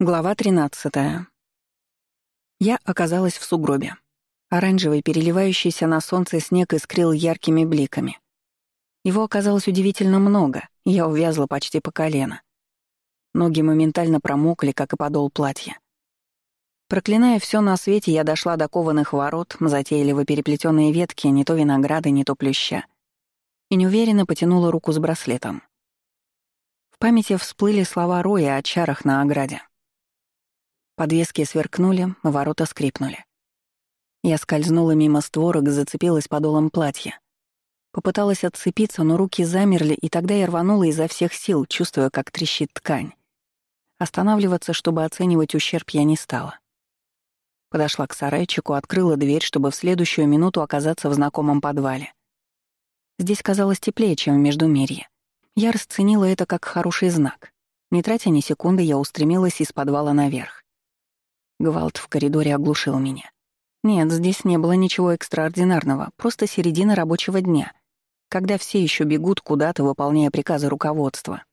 Глава 13. Я оказалась в сугробе. Оранжевый, переливающийся на солнце снег искрил яркими бликами. Его оказалось удивительно много, и я увязла почти по колено. Ноги моментально промокли, как и подол платья. Проклиная все на свете, я дошла до кованых ворот, затейливо переплетенные ветки, не то винограда, не то плюща, и неуверенно потянула руку с браслетом. В памяти всплыли слова Роя о чарах на ограде. Подвески сверкнули, ворота скрипнули. Я скользнула мимо створок, зацепилась подолом платья. Попыталась отцепиться, но руки замерли, и тогда я рванула изо всех сил, чувствуя, как трещит ткань. Останавливаться, чтобы оценивать ущерб, я не стала. Подошла к сарайчику, открыла дверь, чтобы в следующую минуту оказаться в знакомом подвале. Здесь казалось теплее, чем в Междумирье. Я расценила это как хороший знак. Не тратя ни секунды, я устремилась из подвала наверх. Гвалт в коридоре оглушил меня. Нет, здесь не было ничего экстраординарного, просто середина рабочего дня, когда все еще бегут куда-то, выполняя приказы руководства.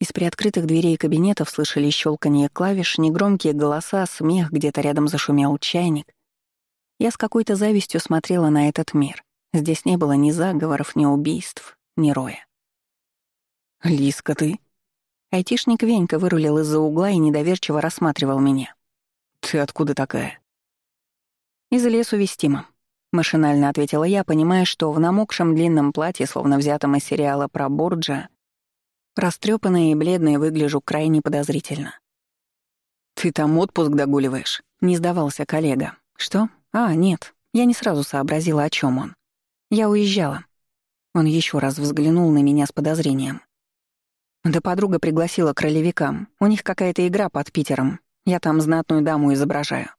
Из приоткрытых дверей кабинетов слышали щелканье клавиш, негромкие голоса, смех, где-то рядом зашумел чайник. Я с какой-то завистью смотрела на этот мир. Здесь не было ни заговоров, ни убийств, ни роя. «Лиска, ты?» Айтишник Венька вырулил из-за угла и недоверчиво рассматривал меня. «Ты откуда такая?» «Из лесу вестима», — машинально ответила я, понимая, что в намокшем длинном платье, словно взятом из сериала про Борджа, растрепанная и бледная, выгляжу крайне подозрительно. «Ты там отпуск догуливаешь?» — не сдавался коллега. «Что? А, нет. Я не сразу сообразила, о чем он. Я уезжала». Он еще раз взглянул на меня с подозрением. Да подруга пригласила к ролевикам. У них какая-то игра под Питером. Я там знатную даму изображаю».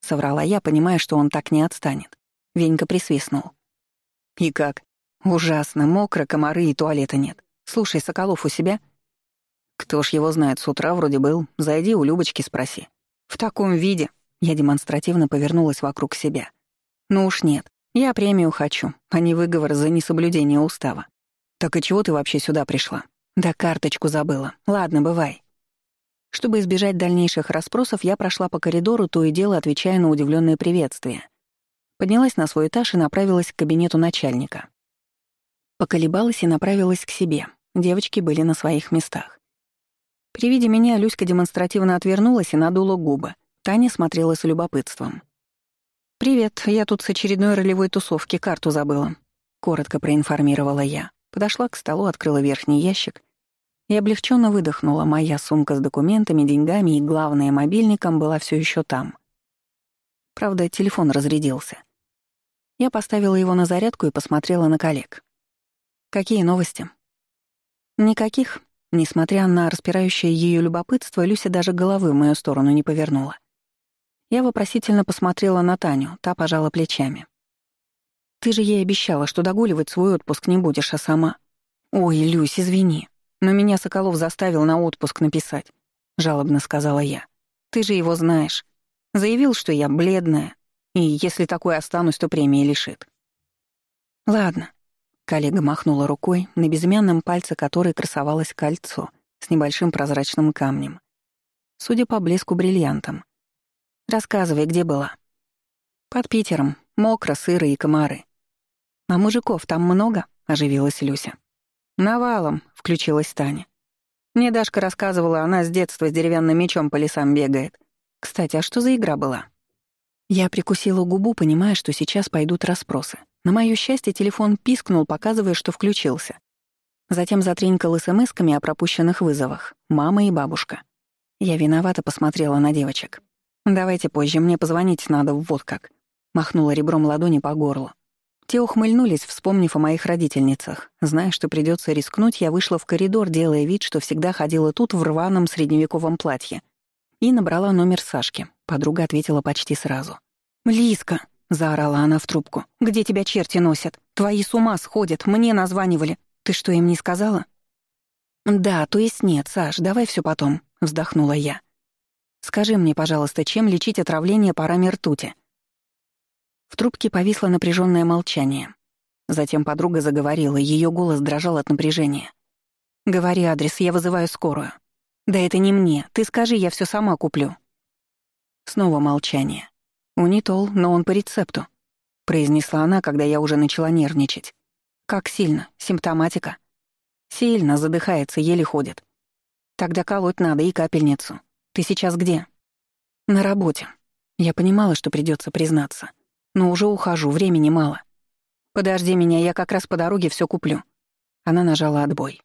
Соврала я, понимая, что он так не отстанет. Венька присвистнул. «И как? Ужасно, мокро, комары и туалета нет. Слушай, Соколов у себя?» «Кто ж его знает, с утра вроде был. Зайди у Любочки спроси». «В таком виде?» Я демонстративно повернулась вокруг себя. «Ну уж нет. Я премию хочу, а не выговор за несоблюдение устава. Так и чего ты вообще сюда пришла? Да карточку забыла. Ладно, бывай. Чтобы избежать дальнейших расспросов, я прошла по коридору, то и дело отвечая на удивленные приветствия. Поднялась на свой этаж и направилась к кабинету начальника. Поколебалась и направилась к себе. Девочки были на своих местах. При виде меня Люська демонстративно отвернулась и надула губы. Таня смотрела с любопытством. «Привет, я тут с очередной ролевой тусовки карту забыла», — коротко проинформировала я. Подошла к столу, открыла верхний ящик и облегченно выдохнула. Моя сумка с документами, деньгами и, главное, мобильником была все еще там. Правда, телефон разрядился. Я поставила его на зарядку и посмотрела на коллег. «Какие новости?» «Никаких». Несмотря на распирающее ее любопытство, Люся даже головы в мою сторону не повернула. Я вопросительно посмотрела на Таню, та пожала плечами. «Ты же ей обещала, что догуливать свой отпуск не будешь, а сама...» «Ой, Люсь, извини. Но меня Соколов заставил на отпуск написать», — жалобно сказала я. «Ты же его знаешь. Заявил, что я бледная, и если такой останусь, то премии лишит». «Ладно», — коллега махнула рукой, на безымянном пальце которой красовалось кольцо с небольшим прозрачным камнем. Судя по блеску бриллиантом. «Рассказывай, где была?» «Под Питером. Мокро, сыро и комары». «А мужиков там много?» — оживилась Люся. «Навалом», — включилась Таня. Мне Дашка рассказывала, она с детства с деревянным мечом по лесам бегает. Кстати, а что за игра была? Я прикусила губу, понимая, что сейчас пойдут расспросы. На моё счастье телефон пискнул, показывая, что включился. Затем затринкал смс-ками о пропущенных вызовах. Мама и бабушка. Я виновато посмотрела на девочек. «Давайте позже, мне позвонить надо, вот как». Махнула ребром ладони по горлу. Те ухмыльнулись, вспомнив о моих родительницах. Зная, что придется рискнуть, я вышла в коридор, делая вид, что всегда ходила тут в рваном средневековом платье. И набрала номер Сашки. Подруга ответила почти сразу. «Лиска!» — заорала она в трубку. «Где тебя черти носят? Твои с ума сходят, мне названивали. Ты что, им не сказала?» «Да, то есть нет, Саш, давай все потом», — вздохнула я. «Скажи мне, пожалуйста, чем лечить отравление парами ртути?» В трубке повисло напряженное молчание. Затем подруга заговорила, ее голос дрожал от напряжения. «Говори адрес, я вызываю скорую». «Да это не мне. Ты скажи, я все сама куплю». Снова молчание. «Унитол, но он по рецепту», — произнесла она, когда я уже начала нервничать. «Как сильно? Симптоматика?» «Сильно, задыхается, еле ходит». «Тогда колоть надо и капельницу. Ты сейчас где?» «На работе». Я понимала, что придется признаться. Но уже ухожу, времени мало. «Подожди меня, я как раз по дороге все куплю». Она нажала отбой.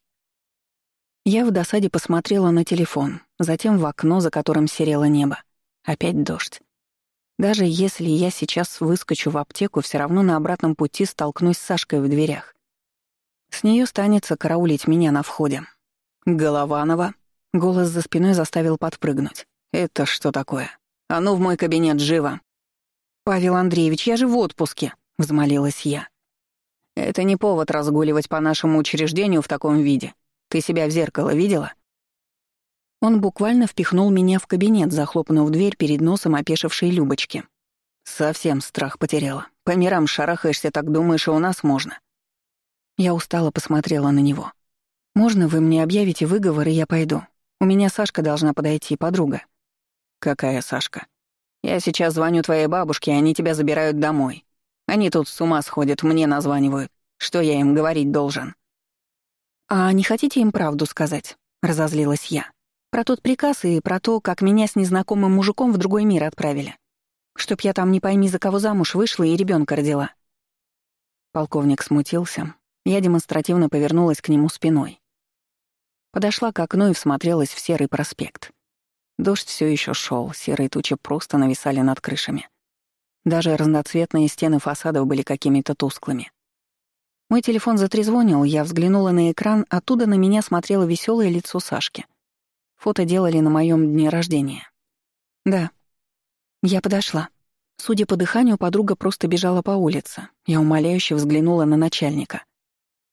Я в досаде посмотрела на телефон, затем в окно, за которым серело небо. Опять дождь. Даже если я сейчас выскочу в аптеку, все равно на обратном пути столкнусь с Сашкой в дверях. С нее станется караулить меня на входе. «Голованова!» — голос за спиной заставил подпрыгнуть. «Это что такое? А ну в мой кабинет, живо!» «Павел Андреевич, я же в отпуске!» — взмолилась я. «Это не повод разгуливать по нашему учреждению в таком виде. Ты себя в зеркало видела?» Он буквально впихнул меня в кабинет, захлопнув дверь перед носом опешившей Любочки. Совсем страх потеряла. По мирам шарахаешься, так думаешь, и у нас можно. Я устало посмотрела на него. «Можно вы мне объявите выговор, и я пойду? У меня Сашка должна подойти, подруга». «Какая Сашка?» «Я сейчас звоню твоей бабушке, и они тебя забирают домой. Они тут с ума сходят, мне названивают. Что я им говорить должен?» «А не хотите им правду сказать?» — разозлилась я. «Про тот приказ и про то, как меня с незнакомым мужиком в другой мир отправили. Чтоб я там не пойми, за кого замуж вышла и ребенка родила». Полковник смутился. Я демонстративно повернулась к нему спиной. Подошла к окну и всмотрелась в серый проспект. Дождь все еще шел, серые тучи просто нависали над крышами. Даже разноцветные стены фасадов были какими-то тусклыми. Мой телефон затрезвонил, я взглянула на экран, оттуда на меня смотрело веселое лицо Сашки. Фото делали на моем дне рождения. Да. Я подошла. Судя по дыханию, подруга просто бежала по улице. Я умоляюще взглянула на начальника.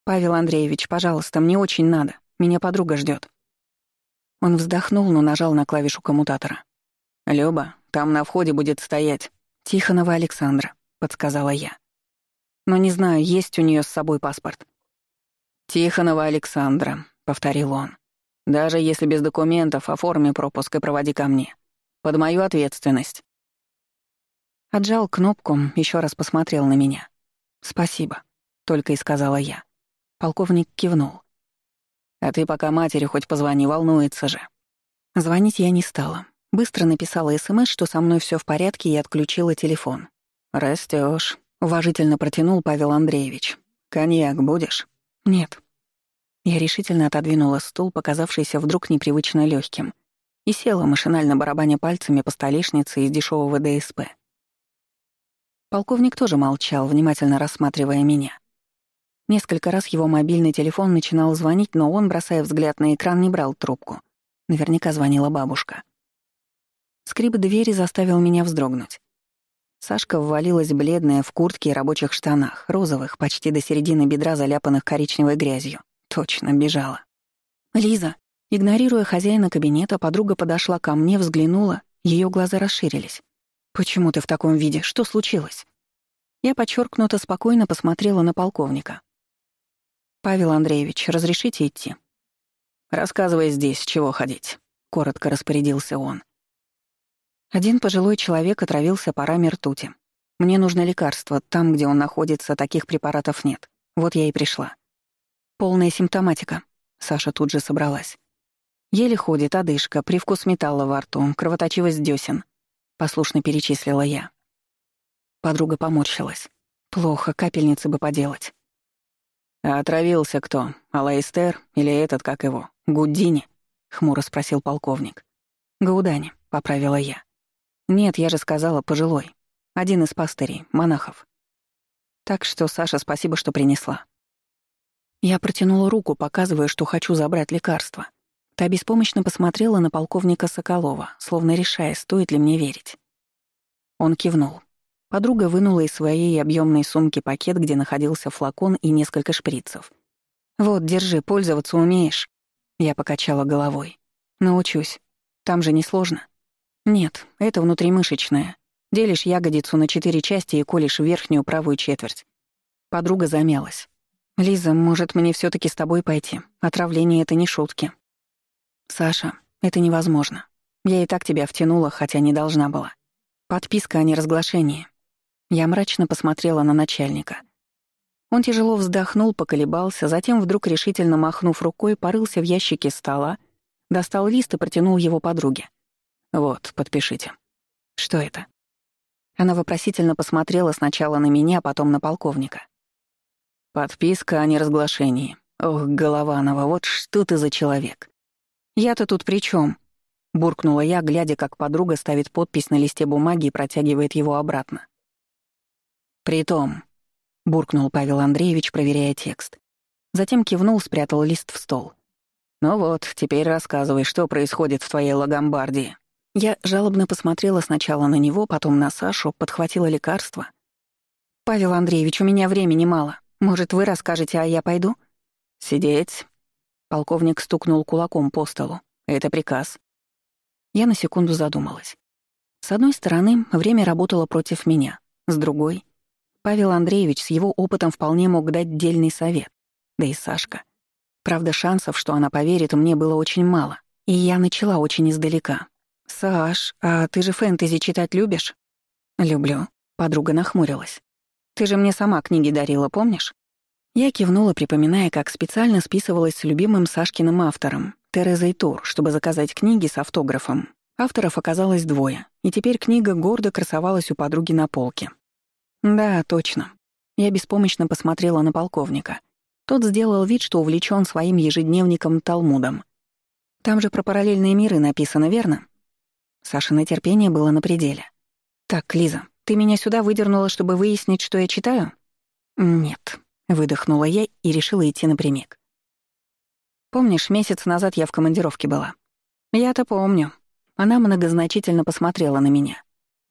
«Павел Андреевич, пожалуйста, мне очень надо. Меня подруга ждет. Он вздохнул, но нажал на клавишу коммутатора. «Люба, там на входе будет стоять Тихонова Александра», — подсказала я но не знаю, есть у нее с собой паспорт. «Тихонова Александра», — повторил он. «Даже если без документов, оформи пропуск и проводи ко мне. Под мою ответственность». Отжал кнопку, еще раз посмотрел на меня. «Спасибо», — только и сказала я. Полковник кивнул. «А ты пока матери хоть позвони, волнуется же». Звонить я не стала. Быстро написала СМС, что со мной все в порядке, и отключила телефон. Растешь, Уважительно протянул Павел Андреевич. «Коньяк будешь?» «Нет». Я решительно отодвинула стул, показавшийся вдруг непривычно легким, и села, машинально барабаня пальцами по столешнице из дешевого ДСП. Полковник тоже молчал, внимательно рассматривая меня. Несколько раз его мобильный телефон начинал звонить, но он, бросая взгляд на экран, не брал трубку. Наверняка звонила бабушка. Скрип двери заставил меня вздрогнуть. Сашка ввалилась бледная в куртке и рабочих штанах, розовых, почти до середины бедра, заляпанных коричневой грязью. Точно, бежала. «Лиза!» Игнорируя хозяина кабинета, подруга подошла ко мне, взглянула, ее глаза расширились. «Почему ты в таком виде? Что случилось?» Я подчеркнуто спокойно посмотрела на полковника. «Павел Андреевич, разрешите идти?» «Рассказывай здесь, чего ходить», — коротко распорядился он. Один пожилой человек отравился парами ртути. Мне нужно лекарство, там, где он находится, таких препаратов нет. Вот я и пришла. Полная симптоматика. Саша тут же собралась. Еле ходит, одышка, привкус металла во рту, кровоточивость десен. Послушно перечислила я. Подруга поморщилась. Плохо, капельницы бы поделать. «А отравился кто? Алайстер или этот, как его? Гуддини?» — хмуро спросил полковник. «Гаудани», — поправила я. «Нет, я же сказала, пожилой. Один из пастырей, монахов. Так что, Саша, спасибо, что принесла». Я протянула руку, показывая, что хочу забрать лекарство. Та беспомощно посмотрела на полковника Соколова, словно решая, стоит ли мне верить. Он кивнул. Подруга вынула из своей объемной сумки пакет, где находился флакон и несколько шприцев. «Вот, держи, пользоваться умеешь?» Я покачала головой. «Научусь. Там же несложно». «Нет, это внутримышечное. Делишь ягодицу на четыре части и колешь верхнюю правую четверть». Подруга замялась. «Лиза, может, мне все таки с тобой пойти? Отравление — это не шутки». «Саша, Это невозможно. Я и так тебя втянула, хотя не должна была. Подписка о неразглашении. Я мрачно посмотрела на начальника. Он тяжело вздохнул, поколебался, затем вдруг решительно махнув рукой, порылся в ящике стола, достал лист и протянул его подруге. «Вот, подпишите». «Что это?» Она вопросительно посмотрела сначала на меня, потом на полковника. «Подписка о неразглашении. Ох, Голованова, вот что ты за человек!» «Я-то тут при чем? буркнула я, глядя, как подруга ставит подпись на листе бумаги и протягивает его обратно. «Притом», — буркнул Павел Андреевич, проверяя текст. Затем кивнул, спрятал лист в стол. «Ну вот, теперь рассказывай, что происходит в твоей лагомбардии». Я жалобно посмотрела сначала на него, потом на Сашу, подхватила лекарство. «Павел Андреевич, у меня времени мало. Может, вы расскажете, а я пойду?» «Сидеть». Полковник стукнул кулаком по столу. «Это приказ». Я на секунду задумалась. С одной стороны, время работало против меня. С другой, Павел Андреевич с его опытом вполне мог дать дельный совет. Да и Сашка. Правда, шансов, что она поверит, мне было очень мало. И я начала очень издалека. «Саш, а ты же фэнтези читать любишь?» «Люблю», — подруга нахмурилась. «Ты же мне сама книги дарила, помнишь?» Я кивнула, припоминая, как специально списывалась с любимым Сашкиным автором, Терезой Тур, чтобы заказать книги с автографом. Авторов оказалось двое, и теперь книга гордо красовалась у подруги на полке. «Да, точно». Я беспомощно посмотрела на полковника. Тот сделал вид, что увлечен своим ежедневником Талмудом. «Там же про параллельные миры написано, верно?» Сашино терпение было на пределе. «Так, Лиза, ты меня сюда выдернула, чтобы выяснить, что я читаю?» «Нет», — выдохнула я и решила идти напрямик. «Помнишь, месяц назад я в командировке была?» «Я-то помню». Она многозначительно посмотрела на меня.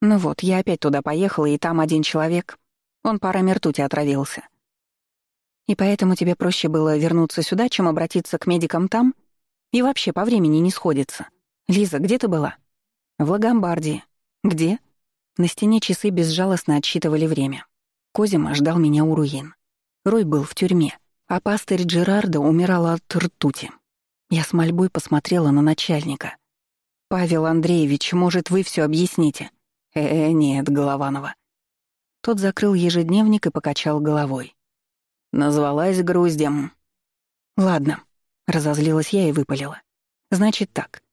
«Ну вот, я опять туда поехала, и там один человек, он парами ртути отравился. И поэтому тебе проще было вернуться сюда, чем обратиться к медикам там? И вообще по времени не сходится. Лиза, где ты была?» В Лагомбардии. Где? На стене часы безжалостно отсчитывали время. Козима ждал меня у руин. Рой был в тюрьме, а пастырь Джерарда умирала от ртути. Я с мольбой посмотрела на начальника. «Павел Андреевич, может, вы все объясните?» «Э, нет, Голованова». Тот закрыл ежедневник и покачал головой. Назвалась груздем. «Ладно», — разозлилась я и выпалила. «Значит так.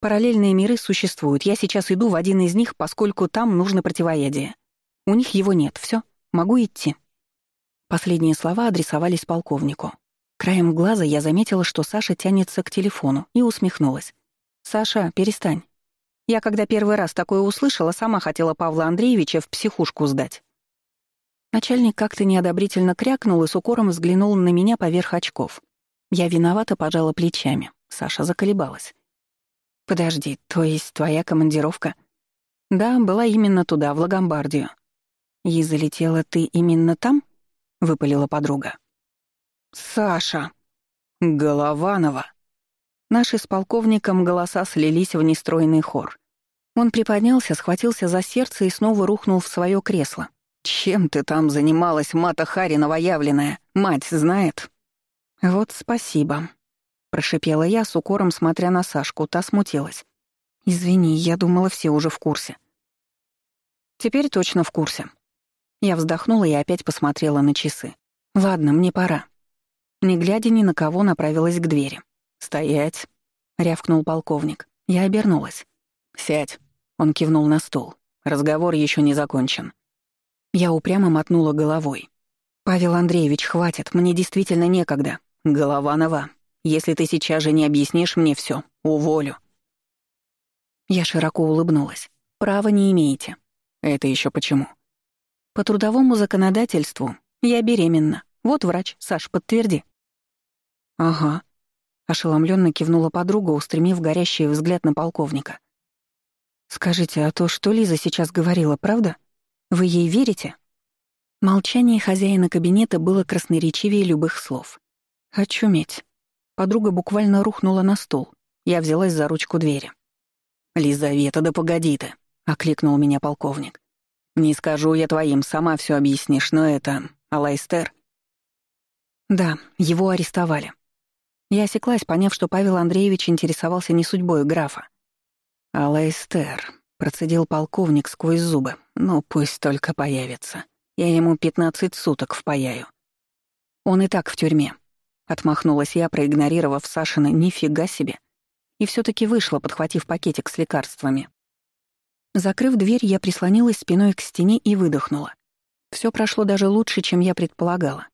Параллельные миры существуют. Я сейчас иду в один из них, поскольку там нужно противоядие. У них его нет. Все, могу идти. Последние слова адресовались полковнику. Краем глаза я заметила, что Саша тянется к телефону, и усмехнулась. «Саша, перестань. Я, когда первый раз такое услышала, сама хотела Павла Андреевича в психушку сдать». Начальник как-то неодобрительно крякнул и с укором взглянул на меня поверх очков. Я виновато пожала плечами. Саша заколебалась. «Подожди, то есть твоя командировка?» «Да, была именно туда, в Лагомбардию». «И залетела ты именно там?» — выпалила подруга. «Саша!» «Голованова!» Наши с полковником голоса слились в нестройный хор. Он приподнялся, схватился за сердце и снова рухнул в свое кресло. «Чем ты там занималась, Мата Хари новоявленная? Мать знает?» «Вот спасибо», Прошипела я с укором, смотря на Сашку, та смутилась. «Извини, я думала, все уже в курсе». «Теперь точно в курсе». Я вздохнула и опять посмотрела на часы. «Ладно, мне пора». Не глядя ни на кого, направилась к двери. «Стоять!» — рявкнул полковник. Я обернулась. «Сядь!» — он кивнул на стул. «Разговор еще не закончен». Я упрямо мотнула головой. «Павел Андреевич, хватит, мне действительно некогда. Голова нова. Если ты сейчас же не объяснишь мне все, уволю». Я широко улыбнулась. «Права не имеете». «Это еще почему?» «По трудовому законодательству я беременна. Вот врач, Саш, подтверди». «Ага», — ошеломленно кивнула подруга, устремив горящий взгляд на полковника. «Скажите, а то, что Лиза сейчас говорила, правда? Вы ей верите?» Молчание хозяина кабинета было красноречивее любых слов. «Очуметь. Подруга буквально рухнула на стул. Я взялась за ручку двери. «Лизавета, да погоди ты!» — окликнул меня полковник. «Не скажу я твоим, сама все объяснишь, но это... Алайстер...» «Да, его арестовали». Я осеклась, поняв, что Павел Андреевич интересовался не судьбой графа. «Алайстер», — процедил полковник сквозь зубы, — «ну пусть только появится. Я ему пятнадцать суток впаяю». «Он и так в тюрьме», — отмахнулась я, проигнорировав Сашина «нифига себе», и все таки вышла, подхватив пакетик с лекарствами. Закрыв дверь, я прислонилась спиной к стене и выдохнула. Все прошло даже лучше, чем я предполагала.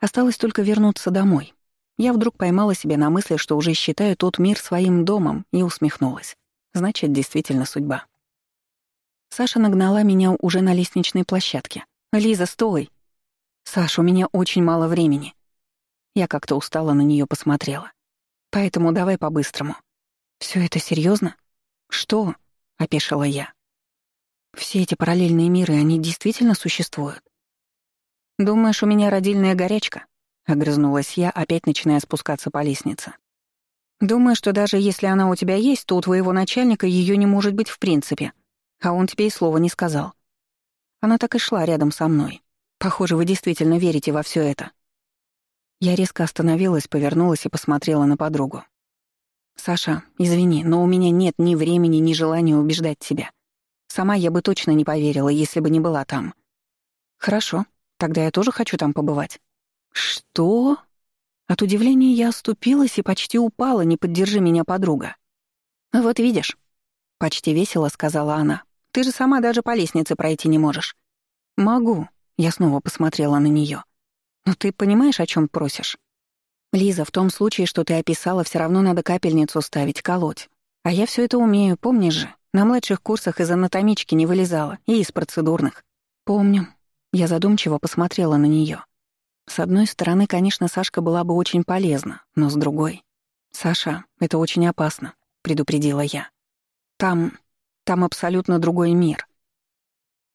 Осталось только вернуться домой. Я вдруг поймала себя на мысли, что уже считаю тот мир своим домом, и усмехнулась. Значит, действительно судьба. Саша нагнала меня уже на лестничной площадке. «Лиза, стой!» «Саша, у меня очень мало времени». Я как-то устала на нее посмотрела. «Поэтому давай по-быстрому». Все это серьезно? «Что?» — опешила я. «Все эти параллельные миры, они действительно существуют?» «Думаешь, у меня родильная горячка?» — огрызнулась я, опять начиная спускаться по лестнице. «Думаю, что даже если она у тебя есть, то у твоего начальника ее не может быть в принципе. А он тебе и слова не сказал. Она так и шла рядом со мной. Похоже, вы действительно верите во все это». Я резко остановилась, повернулась и посмотрела на подругу. «Саша, извини, но у меня нет ни времени, ни желания убеждать тебя. Сама я бы точно не поверила, если бы не была там». «Хорошо, тогда я тоже хочу там побывать». «Что?» От удивления я оступилась и почти упала, не поддержи меня подруга. «Вот видишь», — почти весело сказала она, — «ты же сама даже по лестнице пройти не можешь». «Могу», — я снова посмотрела на нее. «Но ты понимаешь, о чем просишь?» «Лиза, в том случае, что ты описала, все равно надо капельницу ставить, колоть. А я все это умею, помнишь же? На младших курсах из анатомички не вылезала, и из процедурных». «Помню». Я задумчиво посмотрела на нее. С одной стороны, конечно, Сашка была бы очень полезна, но с другой... «Саша, это очень опасно», — предупредила я. «Там... там абсолютно другой мир».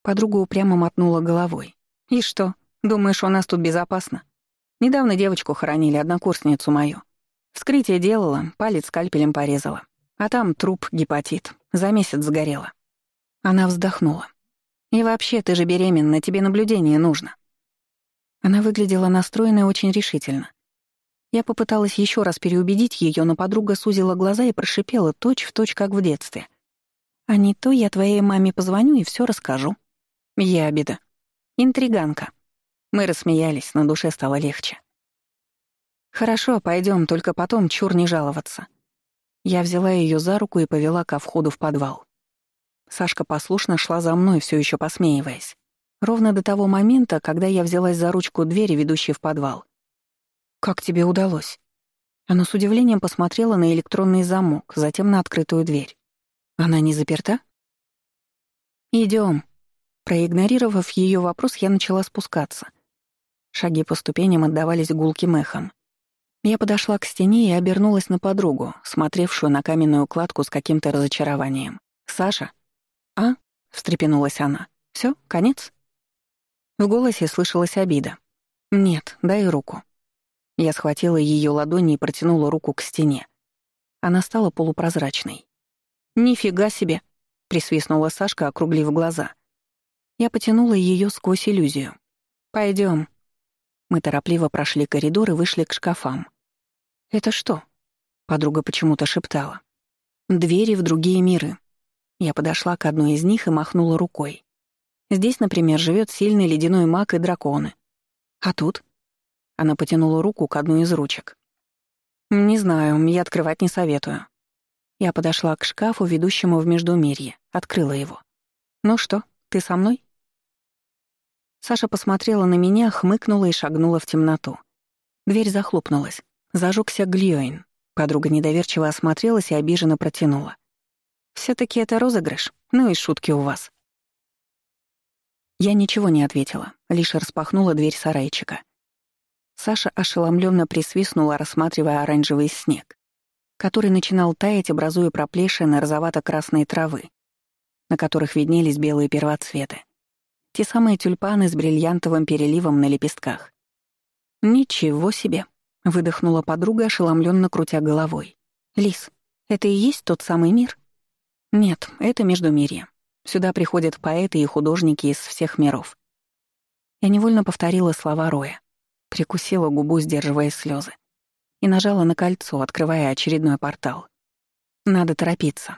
Подруга упрямо мотнула головой. «И что, думаешь, у нас тут безопасно? Недавно девочку хоронили, однокурсницу мою. Вскрытие делала, палец скальпелем порезала. А там труп, гепатит. За месяц сгорела». Она вздохнула. «И вообще, ты же беременна, тебе наблюдение нужно. Она выглядела настроенной очень решительно. Я попыталась еще раз переубедить ее, но подруга сузила глаза и прошипела точь в точь, как в детстве. «А не то я твоей маме позвоню и все расскажу». Ябеда. Интриганка. Мы рассмеялись, на душе стало легче. «Хорошо, пойдем, только потом чур не жаловаться». Я взяла ее за руку и повела ко входу в подвал. Сашка послушно шла за мной, все еще посмеиваясь. Ровно до того момента, когда я взялась за ручку двери, ведущей в подвал. «Как тебе удалось?» Она с удивлением посмотрела на электронный замок, затем на открытую дверь. «Она не заперта?» Идем. Проигнорировав ее вопрос, я начала спускаться. Шаги по ступеням отдавались гулким эхом. Я подошла к стене и обернулась на подругу, смотревшую на каменную кладку с каким-то разочарованием. «Саша?» «А?» — встрепенулась она. Все, конец?» В голосе слышалась обида. «Нет, дай руку». Я схватила ее ладони и протянула руку к стене. Она стала полупрозрачной. «Нифига себе!» — присвистнула Сашка, округлив глаза. Я потянула ее сквозь иллюзию. Пойдем. Мы торопливо прошли коридор и вышли к шкафам. «Это что?» — подруга почему-то шептала. «Двери в другие миры». Я подошла к одной из них и махнула рукой. Здесь, например, живет сильный ледяной маг и драконы. А тут? Она потянула руку к одной из ручек. Не знаю, я открывать не советую. Я подошла к шкафу, ведущему в Междумирье, открыла его. Ну что, ты со мной? Саша посмотрела на меня, хмыкнула и шагнула в темноту. Дверь захлопнулась. Зажегся Глиоин. Подруга недоверчиво осмотрелась и обиженно протянула. все таки это розыгрыш? Ну и шутки у вас». Я ничего не ответила, лишь распахнула дверь сарайчика. Саша ошеломленно присвистнула, рассматривая оранжевый снег, который начинал таять, образуя проплешины розовато-красной травы, на которых виднелись белые первоцветы. Те самые тюльпаны с бриллиантовым переливом на лепестках. «Ничего себе!» — выдохнула подруга, ошеломленно крутя головой. «Лис, это и есть тот самый мир?» «Нет, это Междумирье. Сюда приходят поэты и художники из всех миров. Я невольно повторила слова Роя. Прикусила губу, сдерживая слезы. и нажала на кольцо, открывая очередной портал. Надо торопиться.